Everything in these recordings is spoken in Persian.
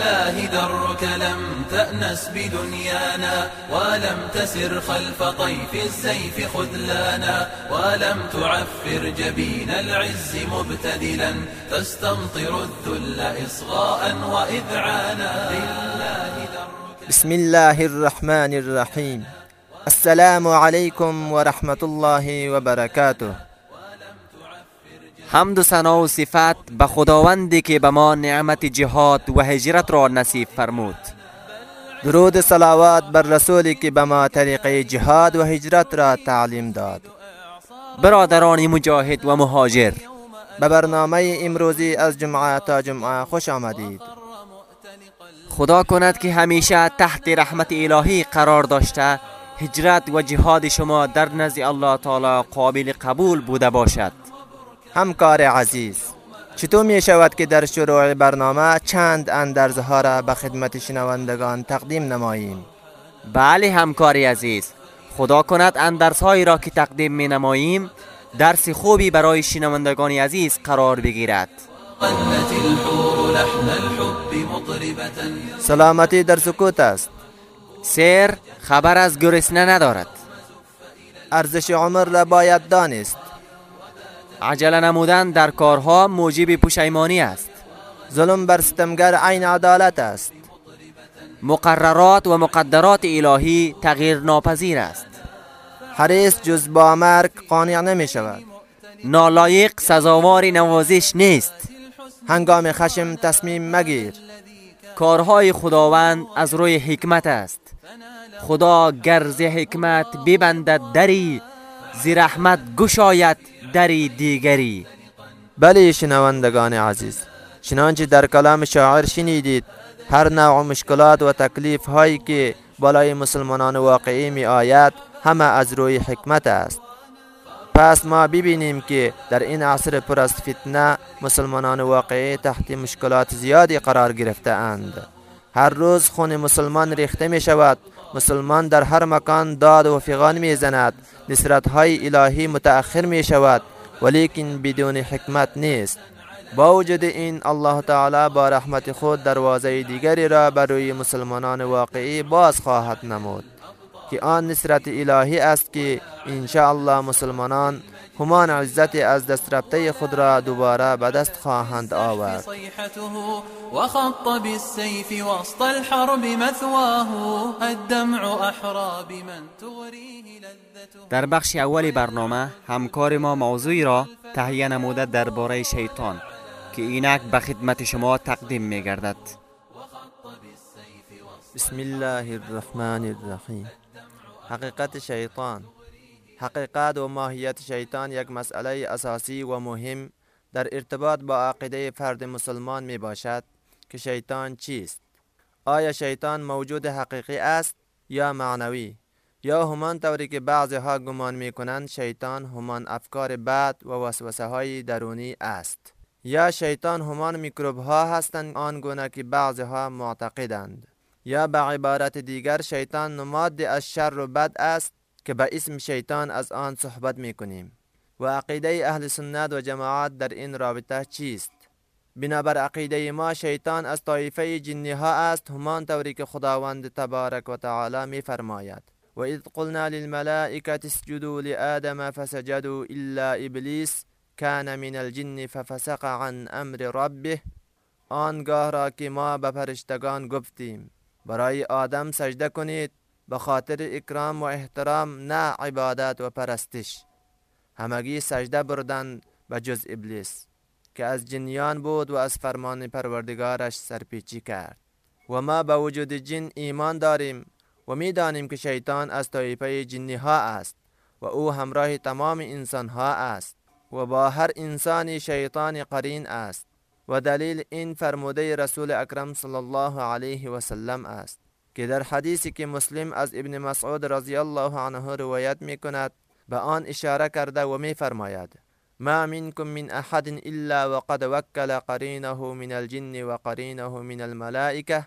لله درك لم تأنس بدنيانا ولم تسر خلف طيف السيف خذلانا ولم تعفر جبين العز مبتدلا تستمطر الذل إصغاء وإذعانا بسم الله الرحمن الرحيم. السلام عليكم ورحمة الله وبركاته. حمد و ثنا و صفت به خداوندی که به ما نعمت جهاد و هجرت را نصیب فرمود. درود صلوات بر رسولی که به ما طریق جهاد و هجرت را تعلیم داد. برادران مجاهد و مهاجر به برنامه امروزی از جمعه تا جمعه خوش آمدید. خدا کند که همیشه تحت رحمت الهی قرار داشته هجرت و جهاد شما در نزد الله تعالی قابل قبول بوده باشد. همکار عزیز چطور می شود که در شروع برنامه چند اندرزها را به خدمت شنوندگان تقدیم نماییم؟ بله همکاری عزیز خدا کند اندرزهایی را که تقدیم می نماییم درس خوبی برای شنوندگان عزیز قرار بگیرد. سلامتی در سکوت است. سیر خبر از گرسنه ندارد. ارزش عمر را باید دانست. عجله نمودن در کارها موجب پشیمانی است. ظلم بر ستمگر عین عدالت است. مقررات و مقدرات الهی تغییر ناپذیر است. حریص جز با مرگ قانع نمی شود. نالایق سزاوار نوازش نیست. هنگام خشم تصمیم مگیر. کارهای خداوند از روی حکمت است. خدا گرز حکمت ببندد دری زی رحمت گشاید دری دیگری. بله شنوندگان عزیز چنانچه در کلام شاعر شنیدید هر نوع مشکلات و تکلیف هایی که بالای مسلمانان واقعی می آید همه از روی حکمت است. پس ما ببینیم که در این عصر پر از فتنه مسلمانان واقعی تحت مشکلات زیادی قرار گرفته اند. هر روز خون مسلمان ریخته می شود مسلمان در هر مکان داد و فیغان می زند نصرت های الهی متأخر می شود ولیکن بدون حکمت نیست. با وجود این الله تعالی با رحمت خود دروازه دیگری را برای مسلمانان واقعی باز خواهد نمود که آن نصرت الهی است که الله مسلمانان همان عزت از دست رفته خود را دوباره به دست خواهند آورد. وخط بالسيف وسط الحرب مثواه الدمع احرى بمن تغريه در بخش اول برنامه همکار ما موضوعی را تهیه نموده درباره شیطان که اینک به خدمت شما تقدیم می گردد بسم الله الرحمن الرحیم. حقیقت شیطان. حقیقت و ماهیت شیطان یک مسئله اساسی و مهم در ارتباط با عقیده فرد مسلمان می باشد که شیطان چیست؟ آیا شیطان موجود حقیقی است یا معنوی؟ یا همان طوری که بعضی ها گمان می کنند شیطان همان افکار بد و وسوسه های درونی است؟ یا شیطان همان میکروب ها هستند آنگونه که بعضی ها معتقدند؟ یا به عبارت دیگر شیطان نماد از شر و بد است که به اسم شیطان از آن صحبت می کنیم و عقیده اهل سنت و جماعت در این رابطه چیست؟ بنابر عقیده ما شیطان از طایفه جنی ها است همان طوری که خداوند تبارک و تعالی می فرماید و اذ قلنا للملائکه اسجدوا لآدم فسجدوا الا ابلیس کان من الجن ففسق عن امر ربه. آنگاه را که ما به فرشتگان گفتیم برای آدم سجده کنید. به خاطر اکرام و احترام نه عبادت و پرستش. همگی سجده بردن به جز ابلیس که از جنیان بود و از فرمان پروردگارش سرپیچی کرد. و ما به وجود جن ایمان داریم و می دانیم که شیطان از طایفه جنی ها است و او همراه تمام انسان ها است و با هر انسانی شیطان قرین است و دلیل این فرموده رسول اکرم صلی الله علیه و سلم است. که در حدیثی که مسلم از ابن مسعود رضی الله عنه روایت می کند به آن اشاره کرده و می فرماید ما منكم من احد الا وقد وكل قرينه من الجن وقرينه من الملائكه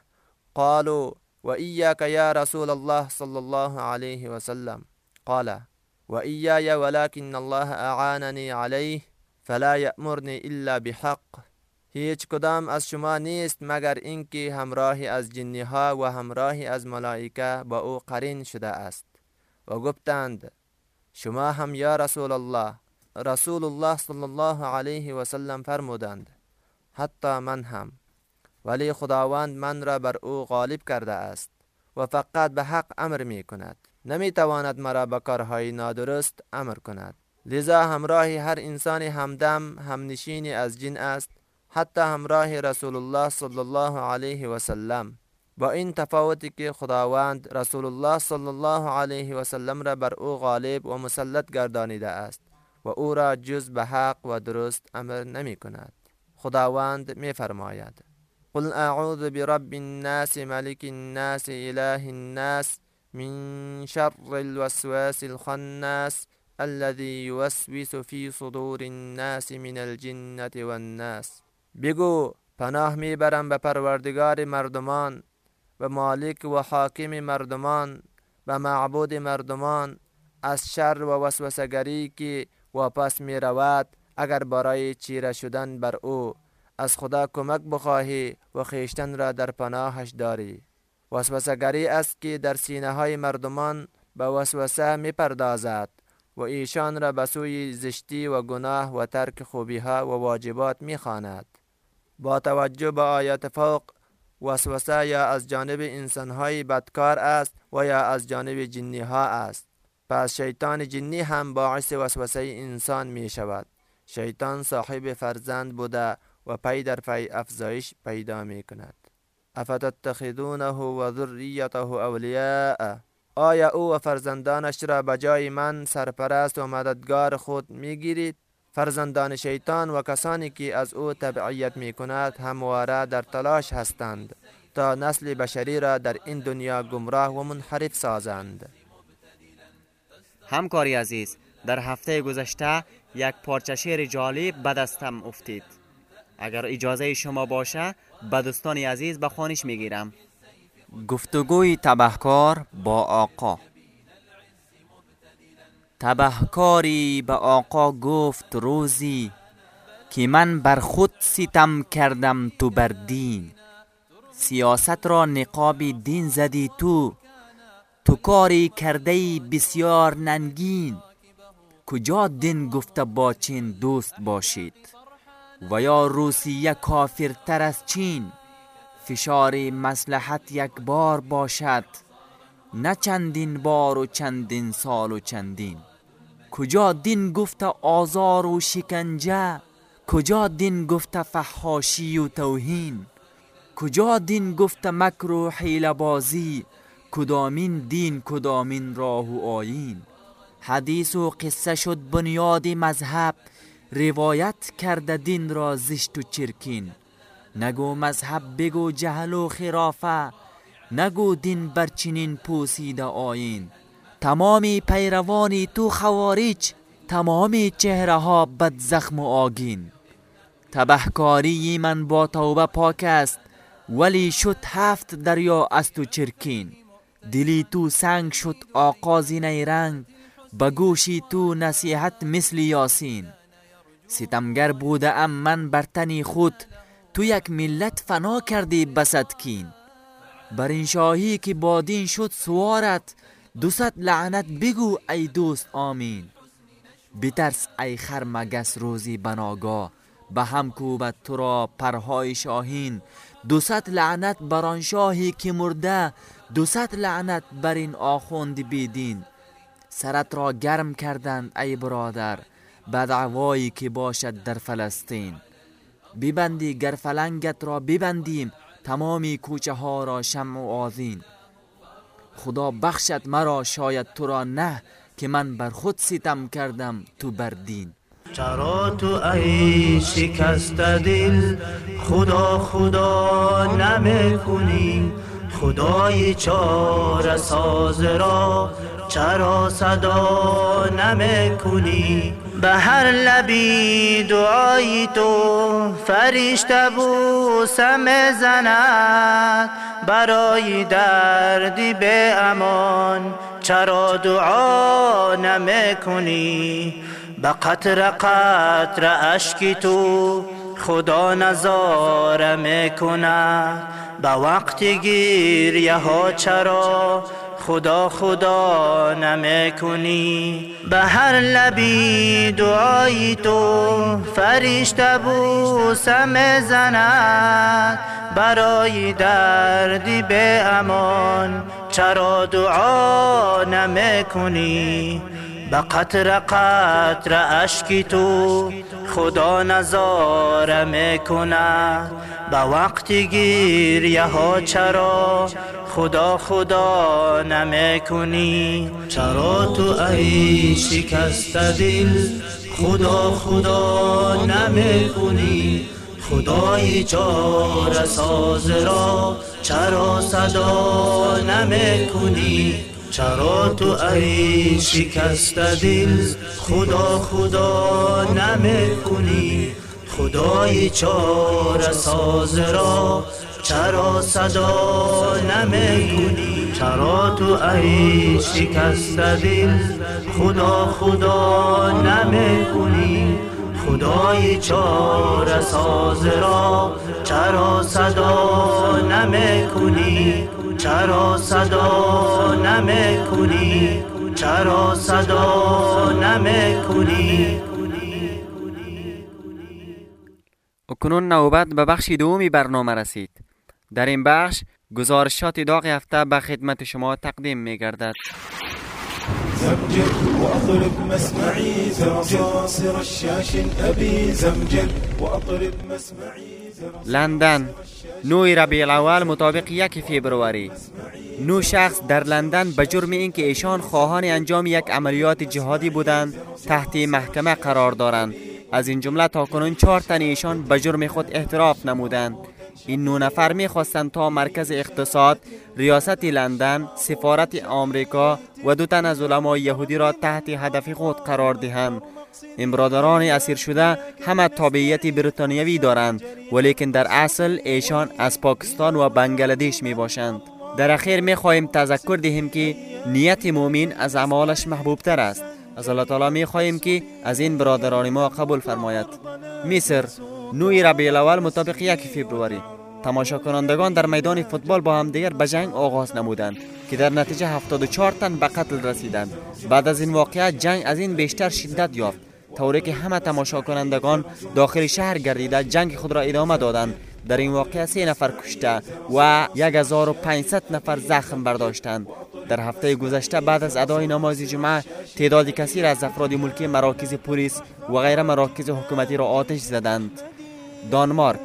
قالوا واياك يا رسول الله صلى الله عليه وسلم. قال واياي ولكن الله اعانني عليه فلا يامرني الا بحق. هیچ کدام از شما نیست مگر اینکه همراهی از جنی ها و همراهی از ملائکه با او قرین شده است. و گفتند شما هم یا رسول الله رسول الله صلی الله علیه و سلم فرمودند حتی من هم. ولی خداوند من را بر او غالب کرده است و فقط به حق امر می کند. نمی تواند مرا به کارهای نادرست امر کند. لذا همراه هر انسان همدم همنشینی از جن است حتی همراه رسول الله صلی الله علیه و سلم. با این تفاوتی که خداوند رسول الله صلی الله علیه و سلم را بر أو غالب و مسلط گردانیده است و أو را جز به حق و درست أمر نمی کند. خداوند می فرماید قل اعوذ برب الناس ملك الناس اله الناس من شر الوسواس الخناس الذي يوسوس في صدور الناس من الجنة والناس. بگو پناه می‌برم به پروردگار مردمان و مالک و حاکم مردمان و معبود مردمان. از شر و وسوسگری که واپس می رود اگر برای چیره شدن بر او. از خدا کمک بخواهی و خیشتن را در پناهش داری. وسوسگری است که در سینه های مردمان به وسوسه می پردازد و ایشان را به سوی زشتی و گناه و ترک خوبی ها و واجبات می خاند. با توجه به آیات فوق وسوسه یا از جانب انسان های بدکار است و یا از جانب جنی ها است. پس شیطان جنی هم باعث وسوسه انسان می شود شیطان صاحب فرزند بوده و پی در پی افزایش پیدا می کند افتتخذونه و ذریته اولیاء. آیا او و فرزندانش را به جای من سرپرست و مددگار خود می گیرید فرزندان شیطان و کسانی که از او تبعیت می کند همواره در تلاش هستند تا نسل بشری را در این دنیا گمراه و منحرف سازند. همکاری عزیز در هفته گذشته یک پارچه شعر جالب به دستم افتید. اگر اجازه شما باشه به دوستان عزیز به خانش می‌گیرم. گفتگوی تبهکار با آقا تبهکاری به آقا گفت روزی که من بر خود ستم کردم تو بر دین. سیاست را نقاب دین زدی تو. تو کاری کرده بسیار ننگین. کجا دین گفته با چین دوست باشید؟ و یا روسیه کافرتر از چین؟ فشار مسلحت یک بار باشد. نه چندین بار و چندین سال و چندین. کجا دین گفت آزار و شکنجه؟ کجا دین گفت فحاشی و توهین؟ کجا دین گفت مکر و حیل بازی؟ کدامین دین کدامین راه و آیین؟ حدیث و قصه شد بنیاد مذهب روایت کرده دین را زشت و چرکین. نگو مذهب بگو جهل و خرافه نگو دین برچنین پوسیده آین تمامی پیروانی تو خوارج تمامی چهره ها بد زخم و آگین. تبهکاری من با توبه پاک است ولی شد هفت دریا از تو چرکین. دلی تو سنگ شد آقازی نیرنگ بگوشی تو نصیحت مثل یاسین. ستمگر بوده ام من بر تنی خود تو یک ملت فنا کردی بسد کین. بر این شاهی که با دین شد سوارت دوست لعنت بگو ای دوست آمین. بترس ای خرمگس روزی بناگاه به هم کوبت تو را پرهای شاهین. دوست لعنت بر آن شاهی که مرده دوست لعنت بر این آخوند بیدین. سرت را گرم کردند ای برادر به دعوایی که باشد در فلسطین. ببندی گر فلنگت را ببندیم تمامی کوچه ها را شم و آذین. خدا بخشد مرا شاید تو را نه که من بر خود ستم کردم تو بردین چرا تو ای شکست دل خدا خدا نمی کنی خدای چار ساز را چرا صدا نمی کنی به هر لبی دعای تو فرشته بوسم زند. برای دردی به امان چرا دعا نمی کنی به قطر قطر اشکی تو خدا نظاره می‌کند. به وقت گیریه ها چرا خدا خدا نمی‌کنی. به هر لبی دعای تو فرشته بوسه می‌زند برای دردی به امان چرا دعا نمی‌کنی؟ به قطر قطر اشکی تو خدا نظاره می‌کنه به وقت گیریه ها چرا خدا خدا نمی‌کنی چرا تو ای شکست دل خدا خدا نمی‌کنی خدای چار ساز را چرا صدا نمی‌کنی چرا تو ای شکست دل خدا خدا نمی‌کنی خدای چار ساز را چرا صدا نمی‌کنی چرا تو ای شکست دل؟ خدا خدا نمی‌کنی خدای چار ساز را چرا صدا نمی‌کنی چرا صدا نمی‌کنی چرا صدا نمی‌کنی کنون نوبت به بخش دومی برنامه رسید. در این بخش گزارشات داغ هفته به خدمت شما تقدیم می گردد زمجر وأطرب مسمعي زرصاصر الشاش أبي زمجر وأطرب مسمعي لندن. نوی ربیع الاول مطابق یک فبروری. نو شخص در لندن به جرم اینکه ایشان خواهان انجام یک عملیات جهادی بودند تحت محکمه قرار دارند. از این جمله تاکنون چهار تن ایشان به جرم خود اعتراف نمودند. این نو نفر می‌خواستند تا مرکز اقتصاد ریاست لندن سفارت آمریکا و دو تن از علمای یهودی را تحت هدف خود قرار دهند. این برادران اسیر شده همه تابعیت بریتانیوی دارند ولیکن در اصل ایشان از پاکستان و بنگلادش می باشند در اخیر می خواهیم تذکر دهیم که نیت مؤمن از اعمالش محبوب تر است. از الله تعالی می خواهیم که از این برادران ما قبول فرماید. مصر نوی ربیع الاول مطابق یک فبروری تماشا کنندگان در میدان فوتبال با هم دیگر به جنگ آغاز نمودند که در نتیجه 74 تن به قتل رسیدند بعد از این واقعه جنگ از این بیشتر شدت یافت طوری که همه تماشا کنندگان داخل شهر گردیده جنگ خود را ادامه دادند در این واقعه سه نفر کشته و 1500 نفر زخم برداشتند در هفته گذشته بعد از ادای نماز جمعه تعداد کثیر از افراد ملکی مراکز پلیس و غیر مراکز حکومتی را آتش زدند دانمارک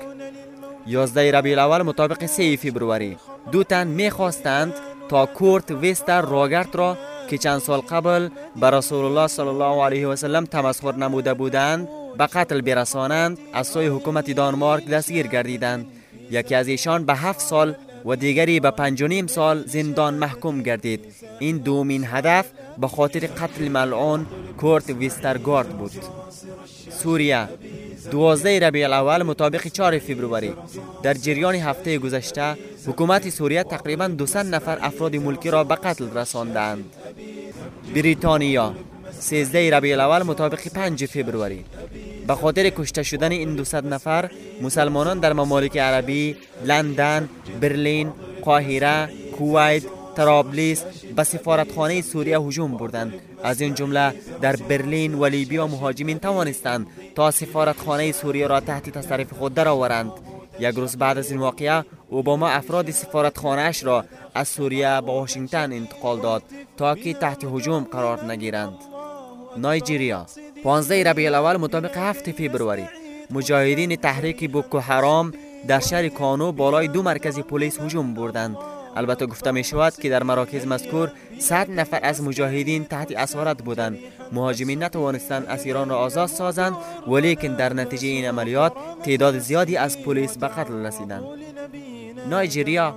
11 ربیع الاول مطابق 3 فبروری دو تن می‌خواستند تا کورت ویستر راگرت را که چند سال قبل به رسول الله صلی الله علیه و سلم تمسخر نموده بودند به قتل برسانند از سوی حکومت دانمارک دستگیر گردیدند یکی از ایشان به هفت سال و دیگری به پنج نیم سال زندان محکوم گردید این دومین هدف به خاطر قتل ملعون کورت ویسترگارد بود. سوریه دوازده ربیع الاول مطابق 4 فبروری در جریان هفته گذشته حکومت سوریه تقریبا 200 نفر افراد ملکی را به قتل رساندند. بریتانیا 13 ربیع الاول مطابق 5 فبروری به خاطر کشته شدن این 200 نفر مسلمانان در ممالک عربی لندن برلین قاهره کویت ترابلیس به سفارتخانه سوریه هجوم بردند. از این جمله در برلین و لیبیا مهاجمین توانستند تا سفارتخانه سوریه را تحت تصرف خود درآورند. یک روز بعد از این واقعه اوباما افراد سفارتخانهاش را از سوریه به واشنگتن انتقال داد تا که تحت هجوم قرار نگیرند. نایجیریا 15 ربیع الاول مطابق 7 فبروری مجاهدین تحریک بوکو حرام در شهر کانو بالای دو مرکز پلیس هجوم بردند. البته گفته می شود که در مراکز مذکور 100 نفر از مجاهدین تحت اسارت بودند. مهاجمین نتوانستند اسیران را آزاد سازند ولیکن در نتیجه این عملیات تعداد زیادی از پلیس به قتل رسیدند. نایجریا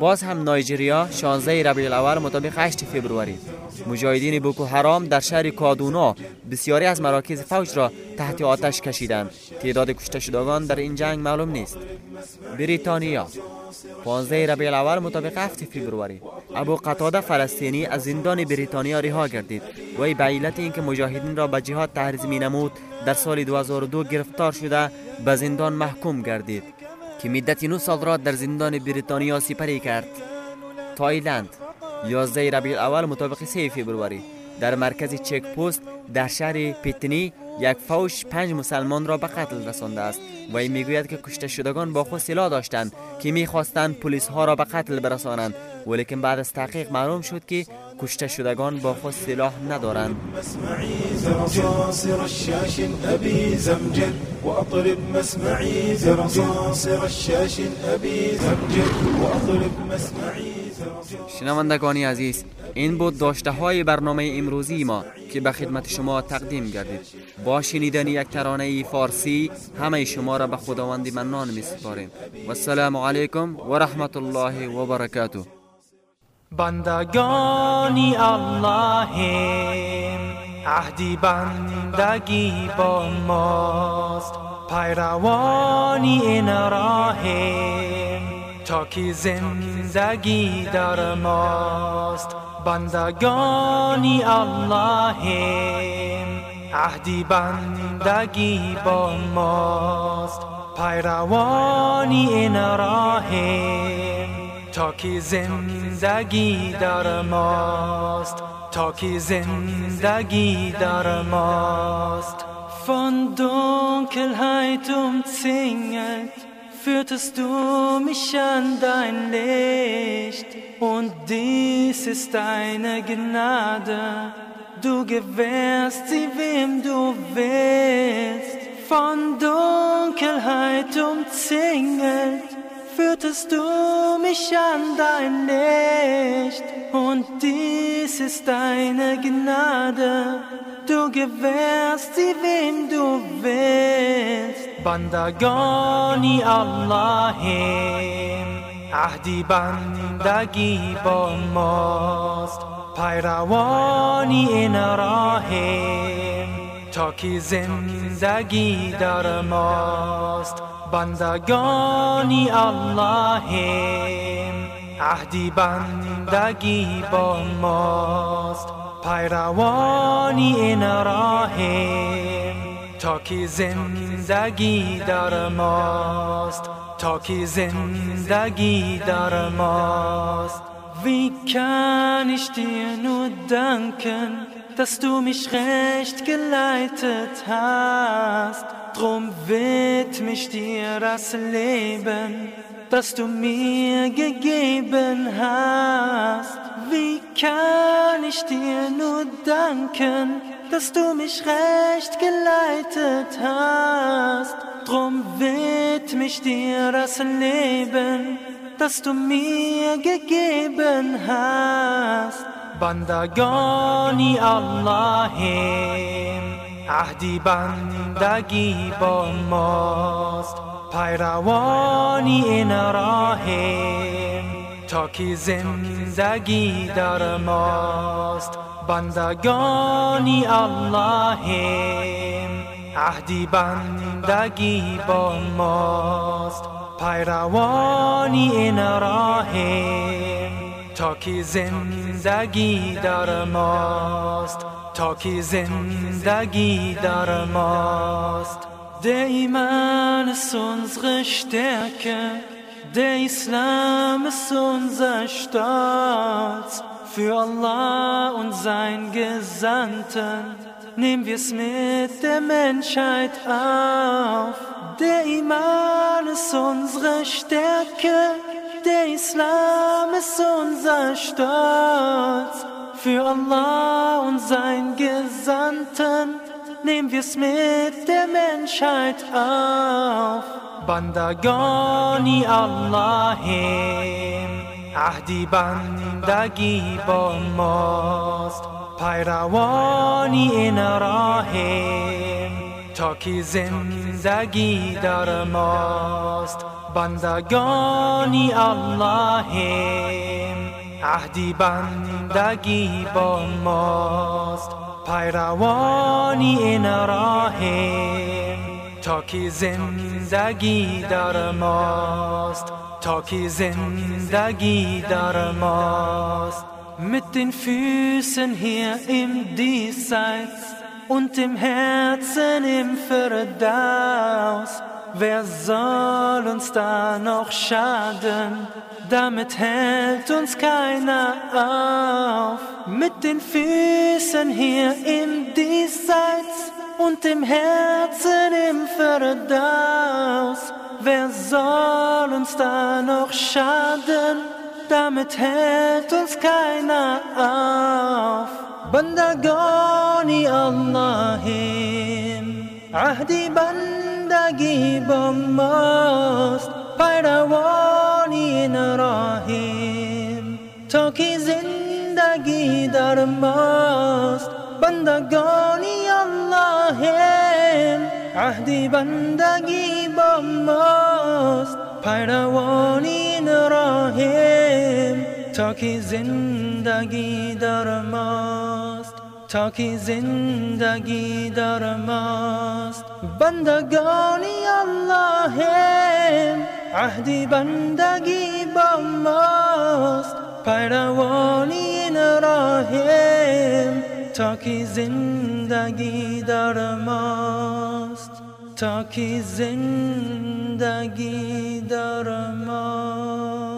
باز هم نایجریا 16 ربیع الاول مطابق 8 فبروری. مجاهدین بوکو حرام در شهر کادونا بسیاری از مراکز فوج را تحت آتش کشیدند. تعداد کشته شدگان در این جنگ معلوم نیست. بریتانیا 15 ربیع الاول مطابق 7 فبروری. ابو قتاده فلسطینی از زندان بریتانیا رها گردید. وی به علت اینکه مجاهدین را به جهاد تحریض می نمود در سال 2002 گرفتار شده به زندان محکوم گردید. که مدت 9 سال را در زندان بریتانیا سپری کرد. تایلند 11 ربیع اول مطابق 3 فبروری در مرکز چک پست در شهر پیتنی یک فوش پنج مسلمان را به قتل رسانده است. و این می‌گوید که کشته شدگان با خود سلاح داشتند که می‌خواستند پلیس ها را به قتل برسانند. ولیکن بعد از تحقیق معلوم شد که کشته شدگان با خود سلاح ندارند. شنوندگانی عزیز این بود داشته های برنامه امروزی ما که به خدمت شما تقدیم گردید. با شنیدن یک ترانه فارسی همه شما را به خداوند منان می سپاریم و السلام علیکم و رحمت الله و برکاته. بندگانی اللهیم. عهدی بندگی با ماست. پیروانی این راهیم تا که زندگی در ماست. بندگانی اللهیم. عهدی بندگی با ماست. پیروانی این راهیم تا که زندگی در ماست تا که زندگی در ماست Von Dunkelheit umzingelt, führtest du mich an dein Licht. Und dies ist deine Gnade, du gewährst sie wem du willst. Von Dunkelheit umzingelt, führtest du mich an dein Licht. Und dies ist deine Gnade, du gewährst sie wem du willst. بندگانی اللهیم عهدی بندگی با ماست پیروانی این راهیم تا که زندگی در ماست بندگانی اللهیم عهدی بندگی با ماست پیروانی این راهیم تا که زندگی در ماست تا که زندگی در ماست Wie kann ich dir nur danken, dass du mich recht geleitet hast? Drum widm ich dir das Leben, das du mir gegeben hast. Wie kann ich dir nur danken, dass du mich recht geleitet hast? Drum widm ich dir das Leben, das du mir gegeben hast. Bandagoni Allahim. عهدی بندگی با ماست. پیروانی این راهیم تا که زندگی در ماست. بندگانی اللهیم عهدی بندگی با ماست. پیروانی این راهیم تا که زندگی در ماست. تا که زندگی در ماست Der Iman ist unsere Stärke, der Islam ist unser Stolz. Für Allah und sein Gesandten nehmen wir's mit der Menschheit auf. Der Iman ist unsere Stärke, der Islam ist unser Stolz. Für Allah und sein Gesandten nehmen wir's mit der Menschheit auf. بندگانی اللهیم عهدی بندگی با ماست پیروانی این راهیم تا که زندگی در ماست بندگانی اللهیم عهدی بندگی با ماست پیروانی این راهیم تا که زندگی در ماست تا که زندگی در ماست mit den Füßen hier im Diesseits und im Herzen im Verdaus. Wer soll uns da noch schaden? Damit hält uns keiner auf. Mit den Füßen hier im Diesseits und im Herzen im Verdaus. Wer soll uns da noch schaden? Damit hält uns keiner auf. Bandagoni Allahim, Ahdi Bandagi Bomost, Pairawani Rahim, Toki Zindagi Darmost, Bandagoni Allahim, Ahdi Bandagi Bomost, Pairawani Rahim, تا که زندگی در ماست تا زندگی در ماست. بندگانی الله عهدی بندگی با ماست. پیروانی این راهم تا زندگی در ماست. تا زندگی در ماست.